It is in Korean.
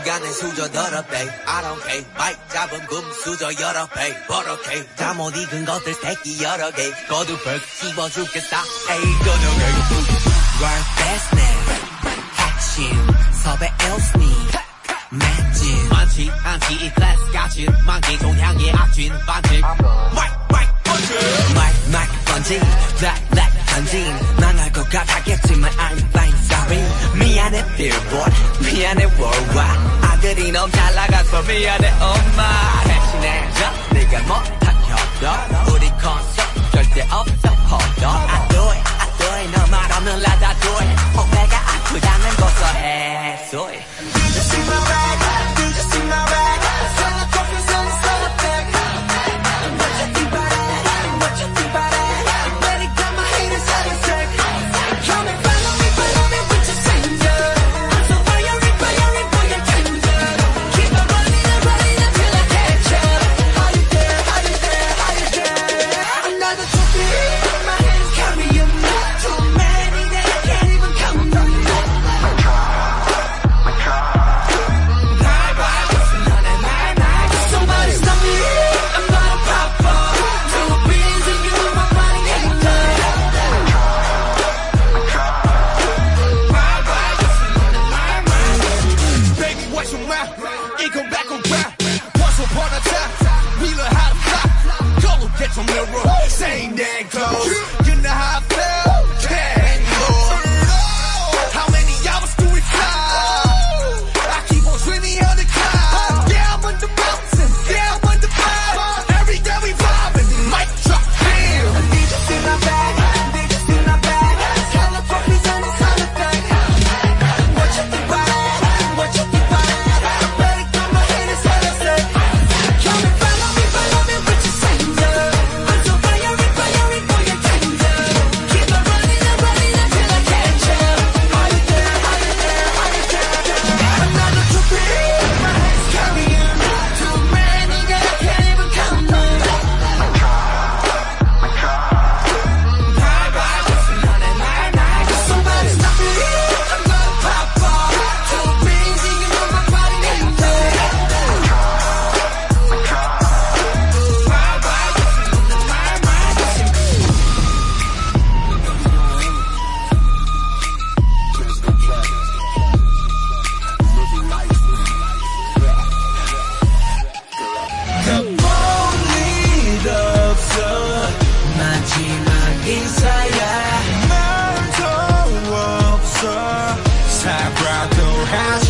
미안해 수저 더럽 배 I don't care. 마이크 잡은 금 수저 여러 배. 버럭해 잠못 익은 것들 새끼 여러 개. 거두벌 씹어 죽겠다. 에이 저녁에 Work business 핵심 섭외 일스니 맷진 많지 않지. 이 클래스 같이 만기 동향의 악진 반칙. 마이크 마이크 번지 마이크 마이크 번지 블랙 블랙 전진 것 같았겠지만 I'm fine sorry. 미안해 billboard. 미안해 worldwide. 아들이 너무 잘 나가서 미안해 엄마. 대신해줘. 네가 못한 협력 우리 콘서트 절대 없어 hold on I do it pass.